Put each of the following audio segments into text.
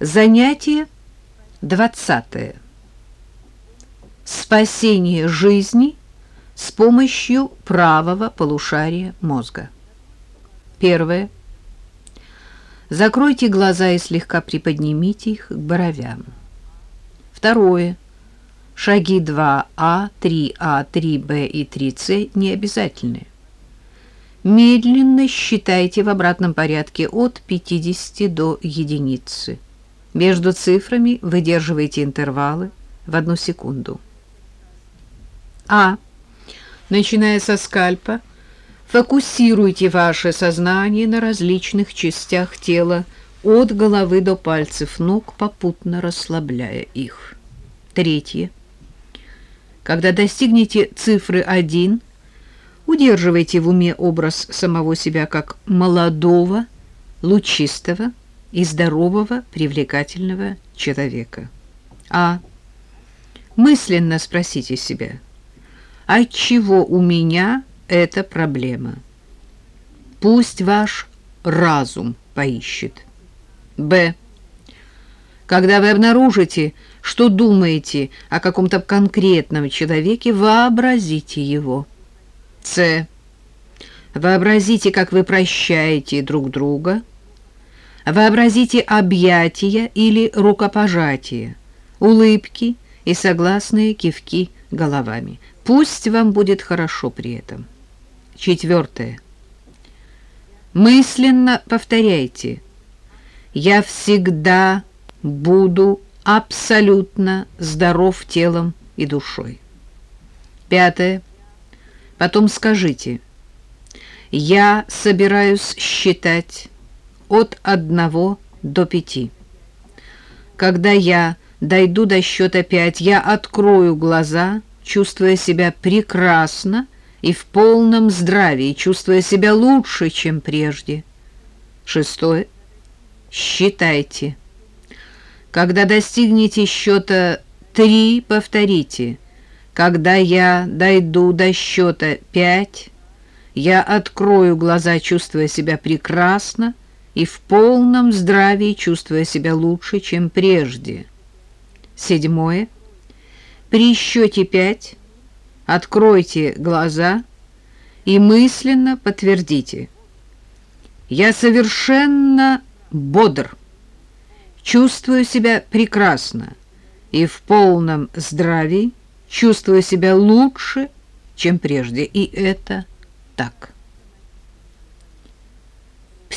Занятие 20. Спасение жизни с помощью правого полушария мозга. Первое. Закройте глаза и слегка приподнимите их к бровям. Второе. Шаги 2А, 3А, 3Б и 3С не обязательны. Медленно считайте в обратном порядке от 50 до единицы. Между цифрами выдерживайте интервалы в одну секунду. А. Начиная со скальпа, фокусируйте ваше сознание на различных частях тела от головы до пальцев ног, попутно расслабляя их. Третье. Когда достигнете цифры 1, удерживайте в уме образ самого себя как молодого, лучистого, и здорового, привлекательного человека. А мысленно спросите себя, от чего у меня эта проблема? Пусть ваш разум поищет. Б. Когда вы обнаружите, что думаете о каком-то конкретном человеке, вообразите его. С. Вообразите, как вы прощаете друг друга – Вообразите объятия или рукопожатия, улыбки и согласные кивки головами. Пусть вам будет хорошо при этом. Четвертое. Мысленно повторяйте. Я всегда буду абсолютно здоров телом и душой. Пятое. Потом скажите. Я собираюсь считать от одного до пяти. Когда я дойду до счета пять, я открою глаза, чувствуя себя прекрасно и в полном здравии, чувствуя себя лучше, чем прежде. Шестое. Считайте. Когда достигнете счета три, повторите. Когда я дойду до счета пять, я открою глаза, чувствуя себя прекрасно, и в полном здравии, чувствуя себя лучше, чем прежде. Седьмое. При счете пять откройте глаза и мысленно подтвердите. Я совершенно бодр, чувствую себя прекрасно и в полном здравии, чувствую себя лучше, чем прежде. И это так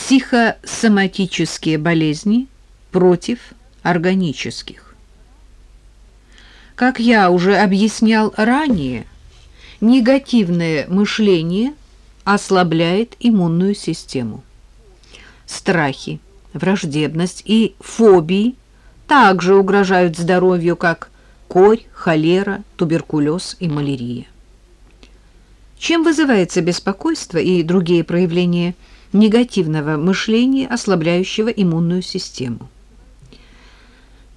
психосоматические болезни против органических. Как я уже объяснял ранее, негативное мышление ослабляет иммунную систему. Страхи, враждебность и фобии также угрожают здоровью, как корь, холера, туберкулез и малярия. Чем вызывается беспокойство и другие проявления негативного мышления, ослабляющего иммунную систему.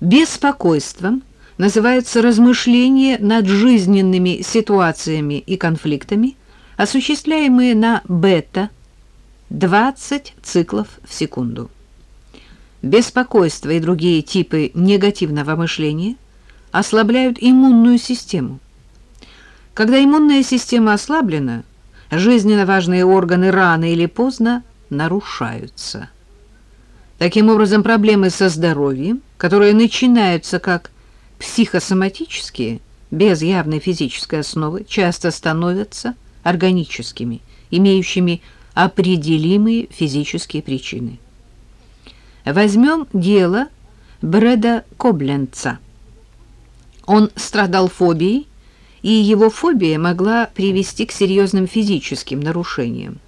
Беспокойством называются размышления над жизненными ситуациями и конфликтами, осуществляемые на бета 20 циклов в секунду. Беспокойство и другие типы негативного мышления ослабляют иммунную систему. Когда иммунная система ослаблена, жизненно важные органы рано или поздно нарушаются. Таким образом, проблемы со здоровьем, которые начинаются как психосоматические, без явной физической основы, часто становятся органическими, имеющими определимые физические причины. Возьмем дело Брэда Кобленца. Он страдал фобией, и его фобия могла привести к серьезным физическим нарушениям.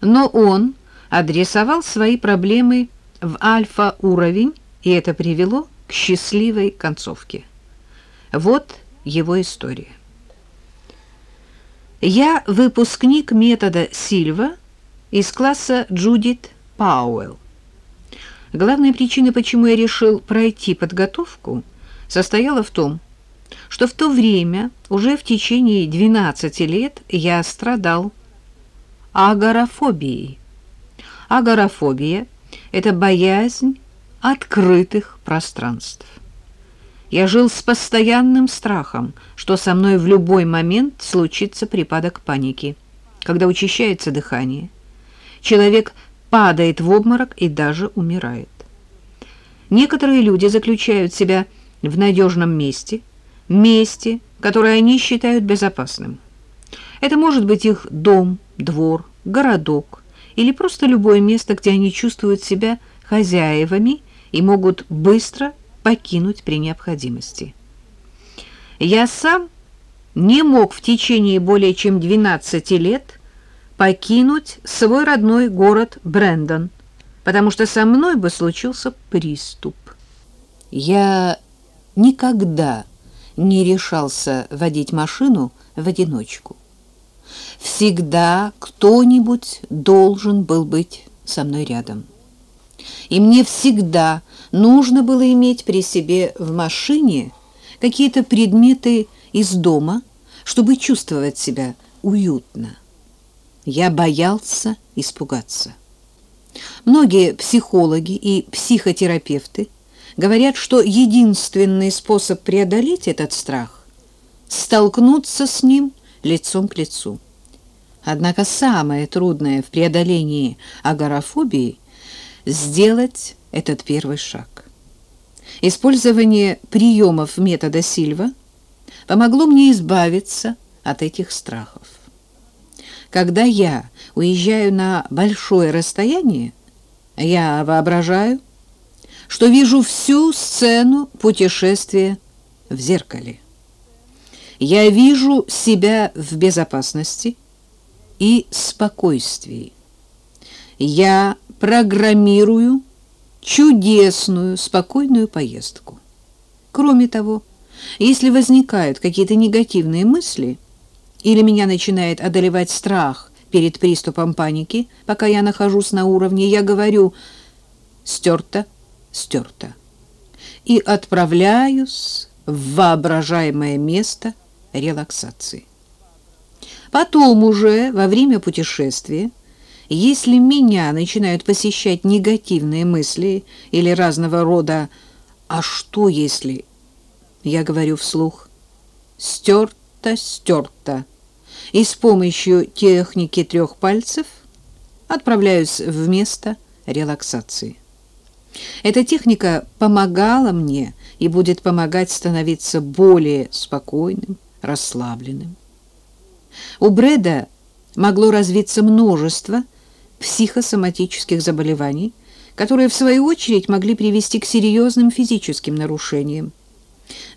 Но он адресовал свои проблемы в альфа-уровень, и это привело к счастливой концовке. Вот его история. Я выпускник метода Сильва из класса Джудит Пауэлл. Главная причина, почему я решил пройти подготовку, состояла в том, что в то время, уже в течение 12 лет, я страдал агорафобией. Агорафобия – это боязнь открытых пространств. Я жил с постоянным страхом, что со мной в любой момент случится припадок паники, когда учащается дыхание. Человек падает в обморок и даже умирает. Некоторые люди заключают себя в надежном месте, месте, которое они считают безопасным. Это может быть их дом, двор, городок или просто любое место, где они чувствуют себя хозяевами и могут быстро покинуть при необходимости. Я сам не мог в течение более чем 12 лет покинуть свой родной город Брэндон, потому что со мной бы случился приступ. Я никогда не решался водить машину в одиночку. Всегда кто-нибудь должен был быть со мной рядом. И мне всегда нужно было иметь при себе в машине какие-то предметы из дома, чтобы чувствовать себя уютно. Я боялся испугаться. Многие психологи и психотерапевты говорят, что единственный способ преодолеть этот страх – столкнуться с ним лицом к лицу. Однако самое трудное в преодолении агорафобии – сделать этот первый шаг. Использование приемов метода Сильва помогло мне избавиться от этих страхов. Когда я уезжаю на большое расстояние, я воображаю, что вижу всю сцену путешествия в зеркале. Я вижу себя в безопасности и спокойствии. Я программирую чудесную, спокойную поездку. Кроме того, если возникают какие-то негативные мысли – или меня начинает одолевать страх перед приступом паники, пока я нахожусь на уровне, я говорю «стерто, стерто» и отправляюсь в воображаемое место релаксации. Потом уже, во время путешествия, если меня начинают посещать негативные мысли или разного рода «а что если?» Я говорю вслух «стерто, стерто» и с помощью техники трех пальцев отправляюсь в место релаксации. Эта техника помогала мне и будет помогать становиться более спокойным, расслабленным. У Брэда могло развиться множество психосоматических заболеваний, которые, в свою очередь, могли привести к серьезным физическим нарушениям.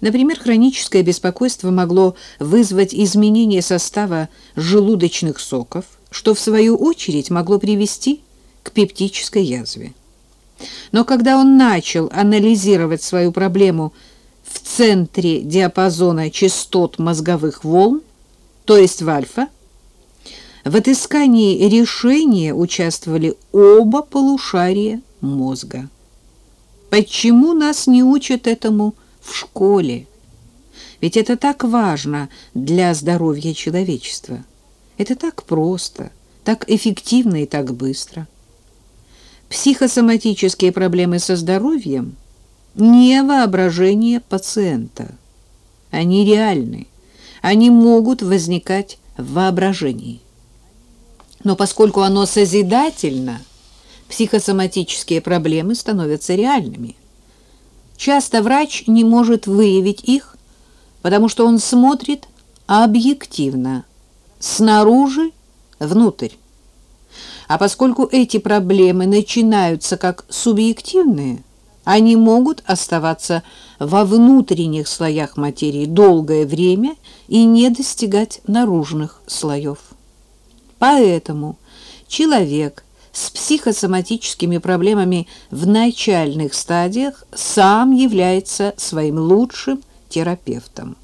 Например, хроническое беспокойство могло вызвать изменение состава желудочных соков, что в свою очередь могло привести к пептической язве. Но когда он начал анализировать свою проблему в центре диапазона частот мозговых волн, то есть в альфа, в отыскании решения участвовали оба полушария мозга. Почему нас не учат этому в школе. Ведь это так важно для здоровья человечества. Это так просто, так эффективно и так быстро. Психосоматические проблемы со здоровьем – не воображение пациента. Они реальны. Они могут возникать в воображении. Но поскольку оно созидательно, психосоматические проблемы становятся реальными – Часто врач не может выявить их, потому что он смотрит объективно, снаружи внутрь. А поскольку эти проблемы начинаются как субъективные, они могут оставаться во внутренних слоях материи долгое время и не достигать наружных слоев. Поэтому человек с психосоматическими проблемами в начальных стадиях сам является своим лучшим терапевтом.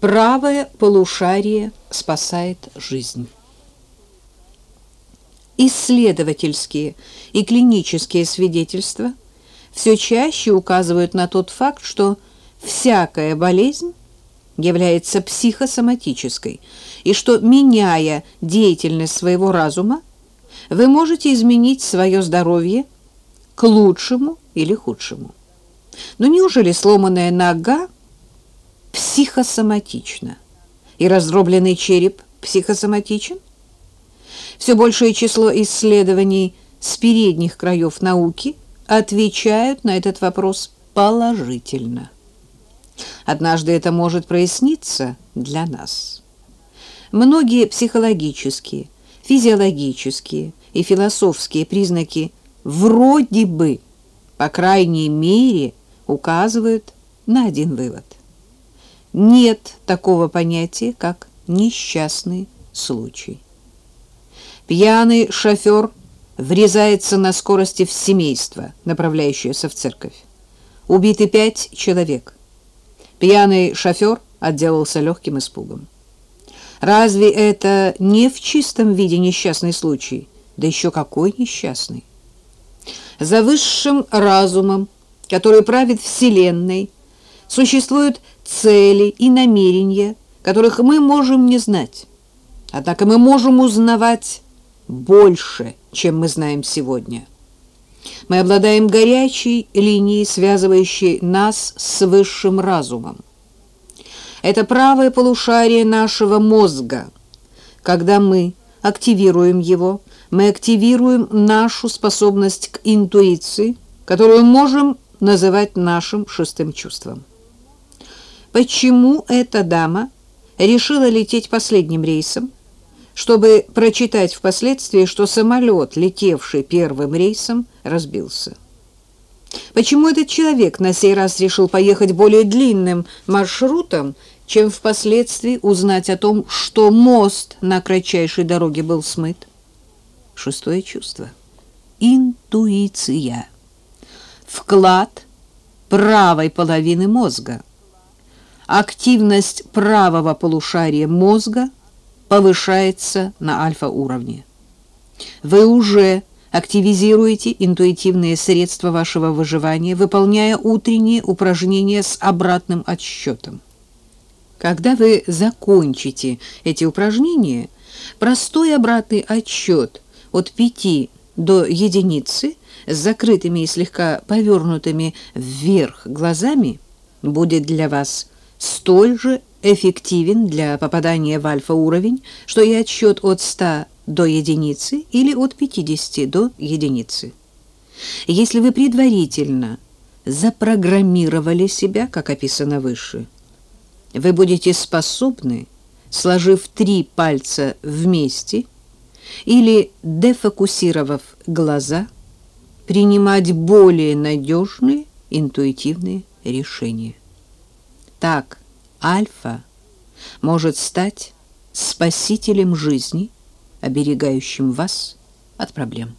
Правое полушарие спасает жизнь. Исследовательские и клинические свидетельства все чаще указывают на тот факт, что всякая болезнь является психосоматической, и что, меняя деятельность своего разума, вы можете изменить свое здоровье к лучшему или худшему. Но неужели сломанная нога психосоматична и раздробленный череп психосоматичен? Все большее число исследований с передних краев науки отвечают на этот вопрос положительно. Однажды это может проясниться для нас. Многие психологические, физиологические и философские признаки вроде бы, по крайней мере, указывают на один вывод. Нет такого понятия, как несчастный случай. Пьяный шофер врезается на скорости в семейство, направляющееся в церковь. Убиты пять человек. Пьяный шофер отделался легким испугом. Разве это не в чистом виде несчастный случай? Да еще какой несчастный! За высшим разумом, который правит Вселенной, существуют цели и намерения, которых мы можем не знать. Однако мы можем узнавать больше, чем мы знаем сегодня. Мы обладаем горячей линией, связывающей нас с высшим разумом. Это правое полушарие нашего мозга. Когда мы активируем его, мы активируем нашу способность к интуиции, которую можем называть нашим шестым чувством. Почему эта дама решила лететь последним рейсом? Чтобы прочитать впоследствии, что самолет, летевший первым рейсом, разбился. Почему этот человек на сей раз решил поехать более длинным маршрутом, чем впоследствии узнать о том, что мост на кратчайшей дороге был смыт. Шестое чувство. Интуиция. Вклад правой половины мозга. Активность правого полушария мозга повышается на альфа-уровне. Вы уже активизируете интуитивные средства вашего выживания, выполняя утренние упражнения с обратным отсчетом. Когда вы закончите эти упражнения, простой обратный отсчет от 5 до единицы с закрытыми и слегка повернутыми вверх глазами будет для вас столь же эффективен для попадания в альфа-уровень, что и отсчет от 100 до единицы или от 50 до единицы. Если вы предварительно запрограммировали себя, как описано выше, вы будете способны, сложив три пальца вместе или дефокусировав глаза, принимать более надежные интуитивные решения. Так альфа может стать спасителем жизни, оберегающим вас от проблем.